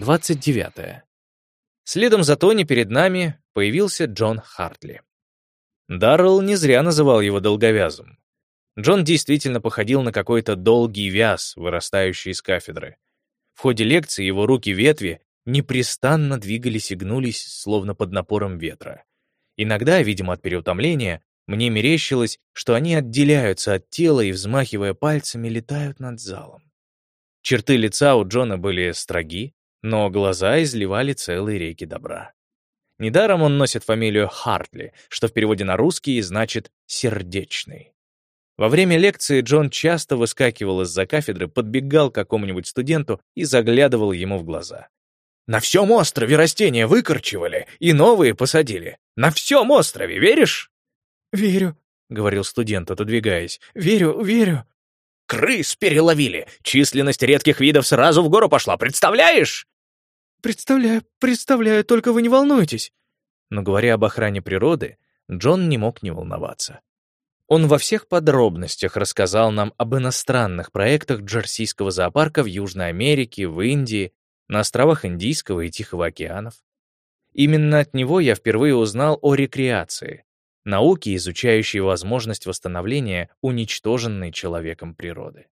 29. Следом за Тони перед нами появился Джон Хартли. Даррелл не зря называл его долговязым. Джон действительно походил на какой-то долгий вяз, вырастающий из кафедры. В ходе лекции его руки-ветви непрестанно двигались и гнулись, словно под напором ветра. Иногда, видимо, от переутомления, мне мерещилось, что они отделяются от тела и, взмахивая пальцами, летают над залом. Черты лица у Джона были строги, но глаза изливали целые реки добра. Недаром он носит фамилию Хартли, что в переводе на русский значит «сердечный». Во время лекции Джон часто выскакивал из-за кафедры, подбегал к какому-нибудь студенту и заглядывал ему в глаза. «На всем острове растения выкорчевали и новые посадили. На всем острове, веришь?» «Верю», — говорил студент, отодвигаясь. «Верю, верю». «Крыс переловили! Численность редких видов сразу в гору пошла, представляешь?» «Представляю, представляю, только вы не волнуйтесь». Но говоря об охране природы, Джон не мог не волноваться. Он во всех подробностях рассказал нам об иностранных проектах Джерсийского зоопарка в Южной Америке, в Индии, на островах Индийского и Тихого океанов. Именно от него я впервые узнал о рекреации, науке, изучающей возможность восстановления уничтоженной человеком природы.